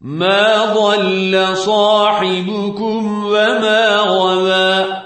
ما ضل صاحبكم وما غوى.